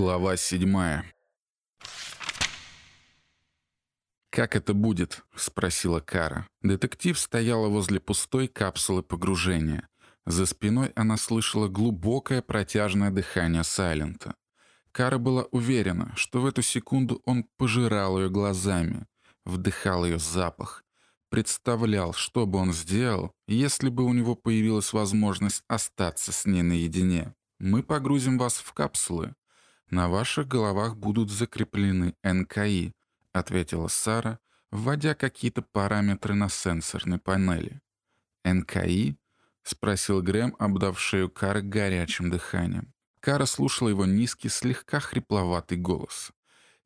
Глава седьмая. «Как это будет?» — спросила Кара. Детектив стояла возле пустой капсулы погружения. За спиной она слышала глубокое протяжное дыхание Сайлента. Кара была уверена, что в эту секунду он пожирал ее глазами, вдыхал ее запах, представлял, что бы он сделал, если бы у него появилась возможность остаться с ней наедине. «Мы погрузим вас в капсулы. На ваших головах будут закреплены НКИ», — ответила Сара, вводя какие-то параметры на сенсорной панели. «НКИ?» — спросил Грэм, обдав шею Кары горячим дыханием. Кара слушала его низкий, слегка хрипловатый голос.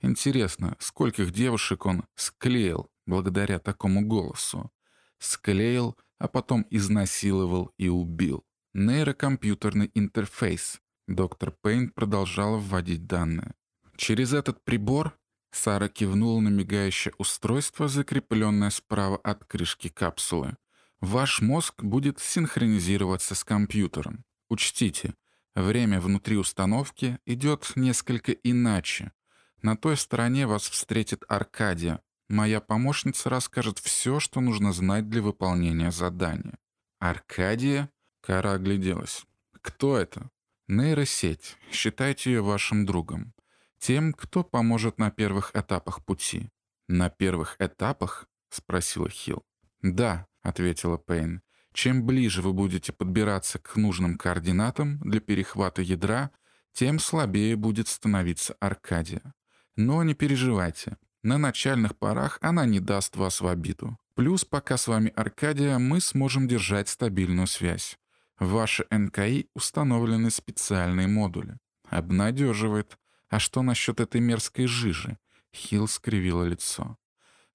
Интересно, скольких девушек он склеил благодаря такому голосу? Склеил, а потом изнасиловал и убил. Нейрокомпьютерный интерфейс. Доктор Пейн продолжала вводить данные. Через этот прибор Сара кивнула на мигающее устройство, закрепленное справа от крышки капсулы. Ваш мозг будет синхронизироваться с компьютером. Учтите, время внутри установки идет несколько иначе. На той стороне вас встретит Аркадия. Моя помощница расскажет все, что нужно знать для выполнения задания. Аркадия? Кара огляделась. «Кто это?» «Нейросеть. Считайте ее вашим другом. Тем, кто поможет на первых этапах пути». «На первых этапах?» — спросила Хилл. «Да», — ответила Пейн. «Чем ближе вы будете подбираться к нужным координатам для перехвата ядра, тем слабее будет становиться Аркадия. Но не переживайте, на начальных порах она не даст вас в обиду. Плюс, пока с вами Аркадия, мы сможем держать стабильную связь. В ваше НКИ установлены специальные модули. Обнадеживает. А что насчет этой мерзкой жижи? Хилл скривила лицо.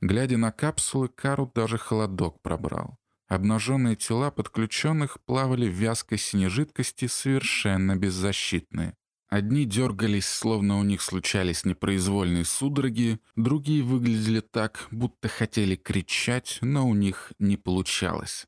Глядя на капсулы, Кару даже холодок пробрал. Обнаженные тела подключенных плавали в вязкой синей жидкости, совершенно беззащитные. Одни дергались, словно у них случались непроизвольные судороги, другие выглядели так, будто хотели кричать, но у них не получалось.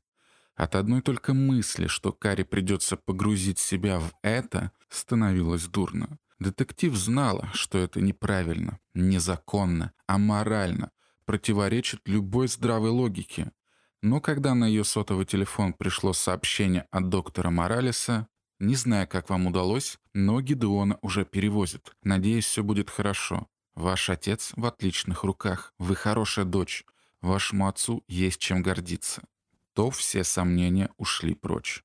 От одной только мысли, что Каре придется погрузить себя в это, становилось дурно. Детектив знала, что это неправильно, незаконно, аморально, противоречит любой здравой логике. Но когда на ее сотовый телефон пришло сообщение от доктора Моралеса, не знаю, как вам удалось, но Гидеона уже перевозят. Надеюсь, все будет хорошо. Ваш отец в отличных руках. Вы хорошая дочь. Вашему отцу есть чем гордиться то все сомнения ушли прочь.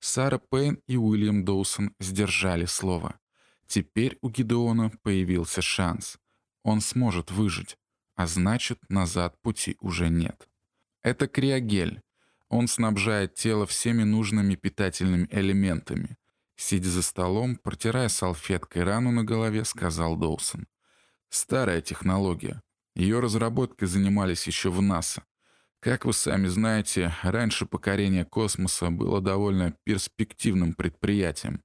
Сара Пейн и Уильям Доусон сдержали слово. Теперь у Гидеона появился шанс. Он сможет выжить, а значит, назад пути уже нет. Это криогель. Он снабжает тело всеми нужными питательными элементами. Сидя за столом, протирая салфеткой рану на голове, сказал Доусон. Старая технология. Ее разработкой занимались еще в НАСА. Как вы сами знаете, раньше покорение космоса было довольно перспективным предприятием.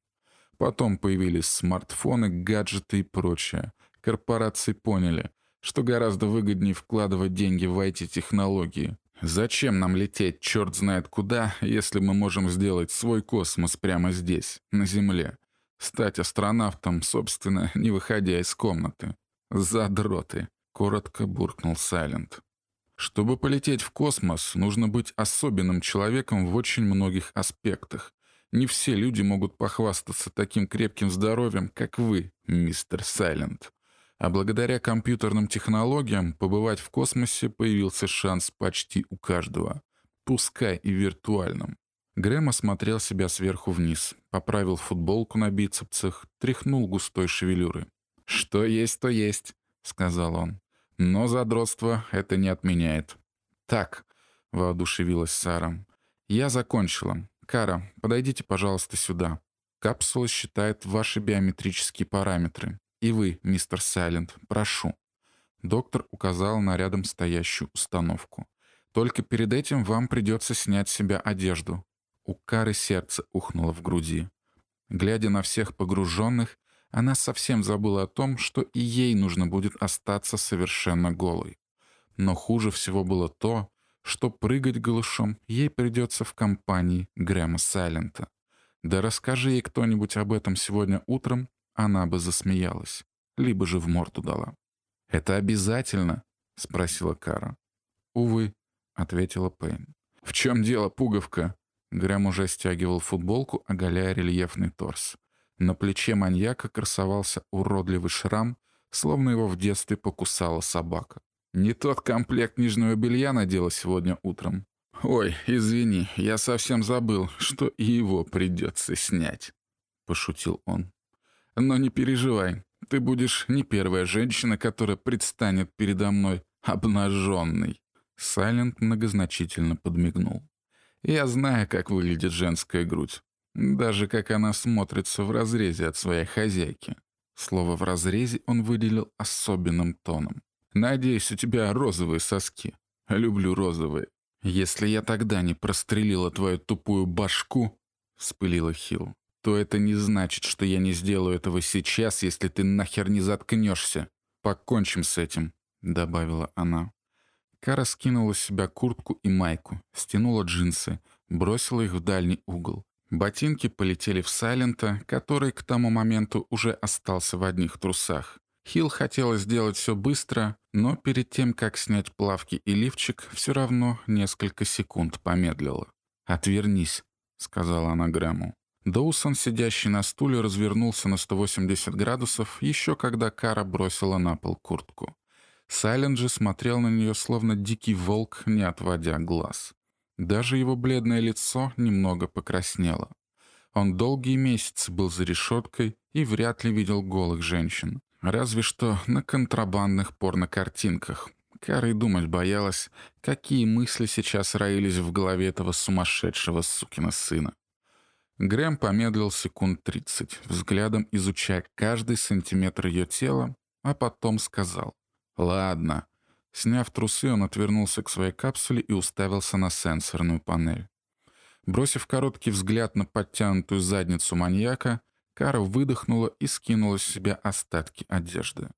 Потом появились смартфоны, гаджеты и прочее. Корпорации поняли, что гораздо выгоднее вкладывать деньги в IT-технологии. Зачем нам лететь черт знает куда, если мы можем сделать свой космос прямо здесь, на Земле? Стать астронавтом, собственно, не выходя из комнаты. Задроты, коротко буркнул Сайлент. Чтобы полететь в космос, нужно быть особенным человеком в очень многих аспектах. Не все люди могут похвастаться таким крепким здоровьем, как вы, мистер Сайленд. А благодаря компьютерным технологиям побывать в космосе появился шанс почти у каждого. Пускай и виртуальным. Грэм осмотрел себя сверху вниз, поправил футболку на бицепсах, тряхнул густой шевелюрой. «Что есть, то есть», — сказал он. Но задротство это не отменяет. «Так», — воодушевилась Сара, — «я закончила. Кара, подойдите, пожалуйста, сюда. Капсула считает ваши биометрические параметры. И вы, мистер Сайленд, прошу». Доктор указал на рядом стоящую установку. «Только перед этим вам придется снять с себя одежду». У Кары сердце ухнуло в груди. Глядя на всех погруженных, она совсем забыла о том, что и ей нужно будет остаться совершенно голой. Но хуже всего было то, что прыгать голышом ей придется в компании Грэма Сайлента. Да расскажи ей кто-нибудь об этом сегодня утром, она бы засмеялась, либо же в морду дала. «Это обязательно?» — спросила Кара. «Увы», — ответила Пейн. «В чем дело, пуговка?» Грэм уже стягивал футболку, оголяя рельефный торс. На плече маньяка красовался уродливый шрам, словно его в детстве покусала собака. «Не тот комплект нижнего белья надела сегодня утром». «Ой, извини, я совсем забыл, что и его придется снять», — пошутил он. «Но не переживай, ты будешь не первая женщина, которая предстанет передо мной обнаженной». Сайлент многозначительно подмигнул. «Я знаю, как выглядит женская грудь. Даже как она смотрится в разрезе от своей хозяйки». Слово «в разрезе» он выделил особенным тоном. «Надеюсь, у тебя розовые соски. Люблю розовые. Если я тогда не прострелила твою тупую башку, — вспылила Хилл, — то это не значит, что я не сделаю этого сейчас, если ты нахер не заткнешься. Покончим с этим», — добавила она. Кара скинула с себя куртку и майку, стянула джинсы, бросила их в дальний угол. Ботинки полетели в Сайлента, который к тому моменту уже остался в одних трусах. Хилл хотела сделать все быстро, но перед тем, как снять плавки и лифчик, все равно несколько секунд помедлила. «Отвернись», — сказала она Грэму. Доусон, сидящий на стуле, развернулся на 180 градусов, еще когда Кара бросила на пол куртку. Сайлент же смотрел на нее, словно дикий волк, не отводя глаз. Даже его бледное лицо немного покраснело. Он долгие месяцы был за решеткой и вряд ли видел голых женщин. Разве что на контрабандных порнокартинках. Кара и думать боялась, какие мысли сейчас роились в голове этого сумасшедшего сукина сына. Грэм помедлил секунд тридцать, взглядом изучая каждый сантиметр ее тела, а потом сказал «Ладно, Сняв трусы, он отвернулся к своей капсуле и уставился на сенсорную панель. Бросив короткий взгляд на подтянутую задницу маньяка, Кара выдохнула и скинула с себя остатки одежды.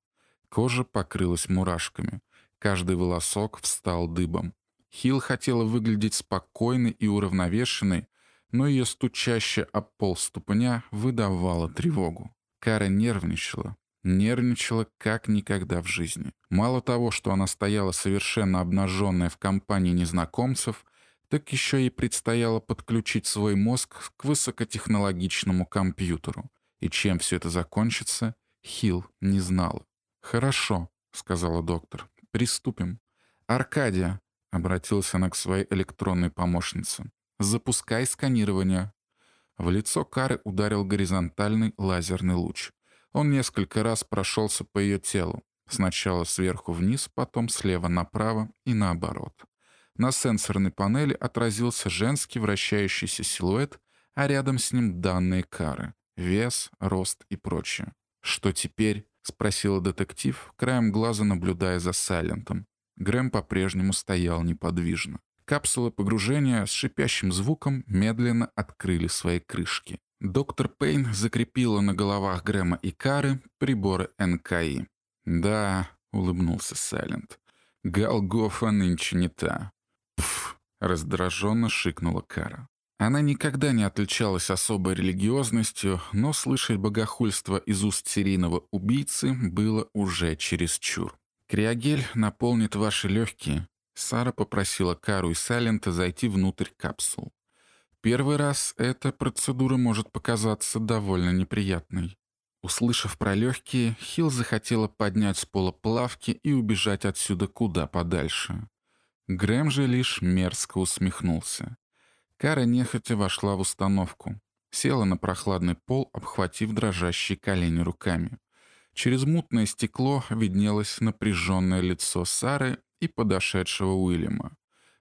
Кожа покрылась мурашками. Каждый волосок встал дыбом. Хил хотела выглядеть спокойной и уравновешенной, но ее стучащая об пол ступня выдавала тревогу. Кара нервничала, Нервничала как никогда в жизни. Мало того, что она стояла совершенно обнаженная в компании незнакомцев, так еще и предстояло подключить свой мозг к высокотехнологичному компьютеру. И чем все это закончится, Хилл не знала. «Хорошо», — сказала доктор, — «приступим». «Аркадия», — обратилась она к своей электронной помощнице, — «запускай сканирование». В лицо Кары ударил горизонтальный лазерный луч. Он несколько раз прошелся по ее телу, сначала сверху вниз, потом слева направо и наоборот. На сенсорной панели отразился женский вращающийся силуэт, а рядом с ним данные кары — вес, рост и прочее. «Что теперь?» — спросила детектив, краем глаза наблюдая за Сайлентом. Грэм по-прежнему стоял неподвижно. Капсулы погружения с шипящим звуком медленно открыли свои крышки. Доктор Пейн закрепила на головах Грэма и Кары приборы НКИ. «Да», — улыбнулся Сайлент, — «Голгофа нынче не та». «Пф», — раздраженно шикнула Кара. Она никогда не отличалась особой религиозностью, но слышать богохульство из уст серийного убийцы было уже чересчур. «Криогель наполнит ваши легкие», — Сара попросила Кару и Сайлента зайти внутрь капсул. Первый раз эта процедура может показаться довольно неприятной. Услышав про легкие, Хилл захотела поднять с пола плавки и убежать отсюда куда подальше. Грэм же лишь мерзко усмехнулся. Кара нехотя вошла в установку. Села на прохладный пол, обхватив дрожащие колени руками. Через мутное стекло виднелось напряженное лицо Сары и подошедшего Уильяма.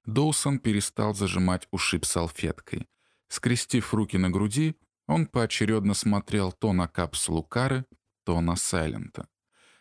Доусон перестал зажимать ушиб салфеткой. Скрестив руки на груди, он поочередно смотрел то на капсулу Кары, то на Сайлента.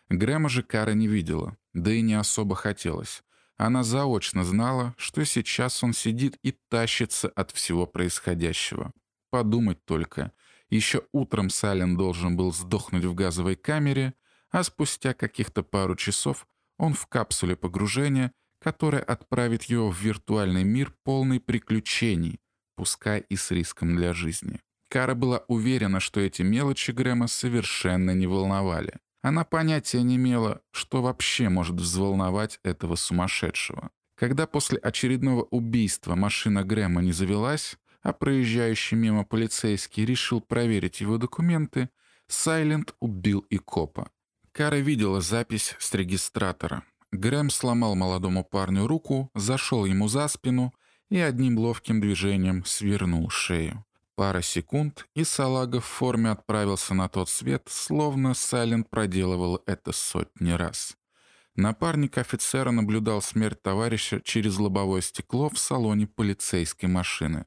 Грэма же Кара не видела, да и не особо хотелось. Она заочно знала, что сейчас он сидит и тащится от всего происходящего. Подумать только. Еще утром Сайлен должен был сдохнуть в газовой камере, а спустя каких-то пару часов он в капсуле погружения которая отправит его в виртуальный мир полный приключений, пускай и с риском для жизни. Кара была уверена, что эти мелочи Грэма совершенно не волновали. Она понятия не имела, что вообще может взволновать этого сумасшедшего. Когда после очередного убийства машина Грэма не завелась, а проезжающий мимо полицейский решил проверить его документы, Сайленд убил и копа. Кара видела запись с регистратора. Грэм сломал молодому парню руку, зашел ему за спину и одним ловким движением свернул шею. Пара секунд, и салага в форме отправился на тот свет, словно Сайленд проделывал это сотни раз. Напарник офицера наблюдал смерть товарища через лобовое стекло в салоне полицейской машины.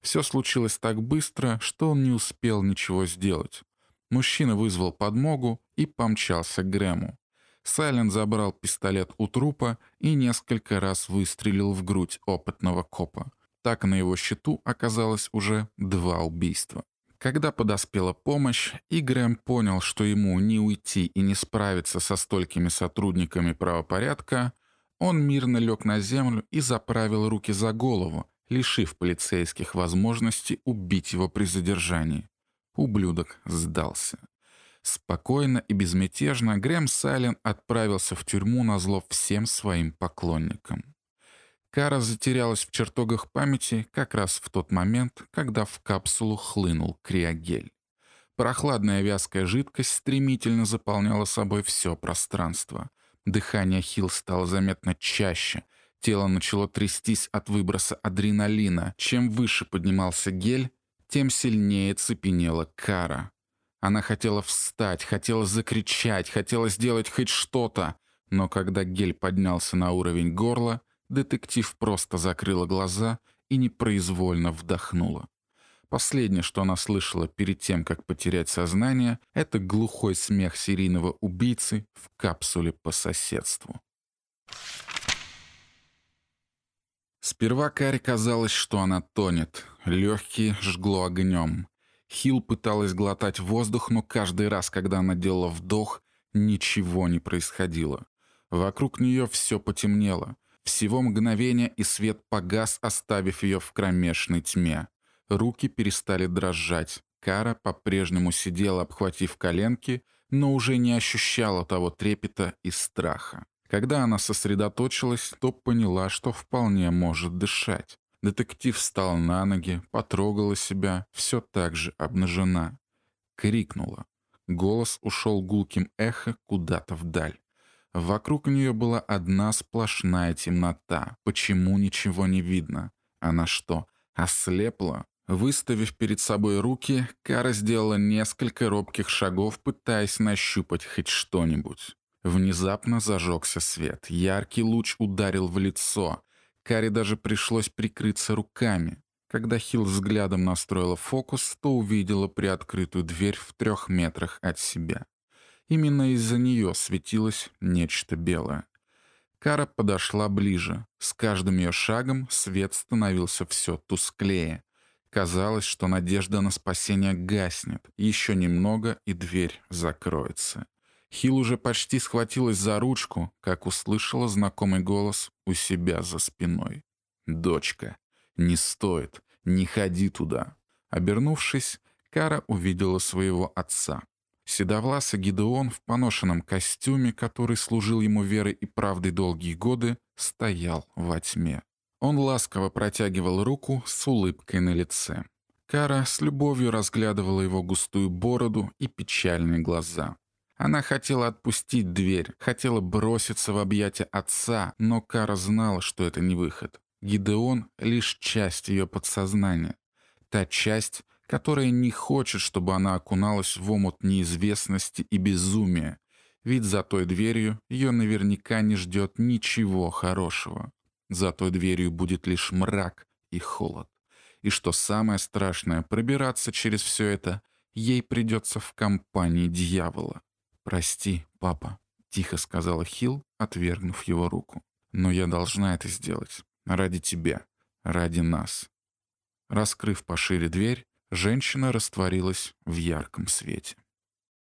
Все случилось так быстро, что он не успел ничего сделать. Мужчина вызвал подмогу и помчался к Грэму. Сайленд забрал пистолет у трупа и несколько раз выстрелил в грудь опытного копа. Так на его счету оказалось уже два убийства. Когда подоспела помощь, и Грэм понял, что ему не уйти и не справиться со столькими сотрудниками правопорядка, он мирно лег на землю и заправил руки за голову, лишив полицейских возможности убить его при задержании. Ублюдок сдался. Спокойно и безмятежно Грэм Сайлен отправился в тюрьму на зло всем своим поклонникам. Кара затерялась в чертогах памяти как раз в тот момент, когда в капсулу хлынул криогель. Прохладная вязкая жидкость стремительно заполняла собой все пространство. Дыхание Хилл стало заметно чаще. Тело начало трястись от выброса адреналина. Чем выше поднимался гель, тем сильнее цепенела Кара. Она хотела встать, хотела закричать, хотела сделать хоть что-то, но когда гель поднялся на уровень горла, детектив просто закрыла глаза и непроизвольно вдохнула. Последнее, что она слышала перед тем, как потерять сознание, это глухой смех серийного убийцы в капсуле по соседству. Сперва Каре казалось, что она тонет. Легкие жгло огнем. Хил пыталась глотать воздух, но каждый раз, когда она делала вдох, ничего не происходило. Вокруг нее все потемнело. Всего мгновение, и свет погас, оставив ее в кромешной тьме. Руки перестали дрожать. Кара по-прежнему сидела, обхватив коленки, но уже не ощущала того трепета и страха. Когда она сосредоточилась, то поняла, что вполне может дышать. Детектив встал на ноги, потрогала себя, все так же обнажена. Крикнула. Голос ушел гулким эхо куда-то вдаль. Вокруг нее была одна сплошная темнота. Почему ничего не видно? Она что, ослепла? Выставив перед собой руки, Кара сделала несколько робких шагов, пытаясь нащупать хоть что-нибудь. Внезапно зажегся свет. Яркий луч ударил в лицо. Каре даже пришлось прикрыться руками. Когда Хилл взглядом настроила фокус, то увидела приоткрытую дверь в трех метрах от себя. Именно из-за нее светилось нечто белое. Кара подошла ближе. С каждым ее шагом свет становился все тусклее. Казалось, что надежда на спасение гаснет. Еще немного, и дверь закроется. Хил уже почти схватилась за ручку, как услышала знакомый голос у себя за спиной. «Дочка, не стоит, не ходи туда». Обернувшись, Кара увидела своего отца. Седовласый Гидеон в поношенном костюме, который служил ему верой и правдой долгие годы, стоял во тьме. Он ласково протягивал руку с улыбкой на лице. Кара с любовью разглядывала его густую бороду и печальные глаза. Она хотела отпустить дверь, хотела броситься в объятия отца, но Кара знала, что это не выход. Гидеон — лишь часть ее подсознания. Та часть, которая не хочет, чтобы она окуналась в омут неизвестности и безумия, ведь за той дверью ее наверняка не ждет ничего хорошего. За той дверью будет лишь мрак и холод. И что самое страшное, пробираться через все это ей придется в компании дьявола. «Прости, папа», — тихо сказала Хил, отвергнув его руку. «Но я должна это сделать. Ради тебя. Ради нас». Раскрыв пошире дверь, Женщина растворилась в ярком свете.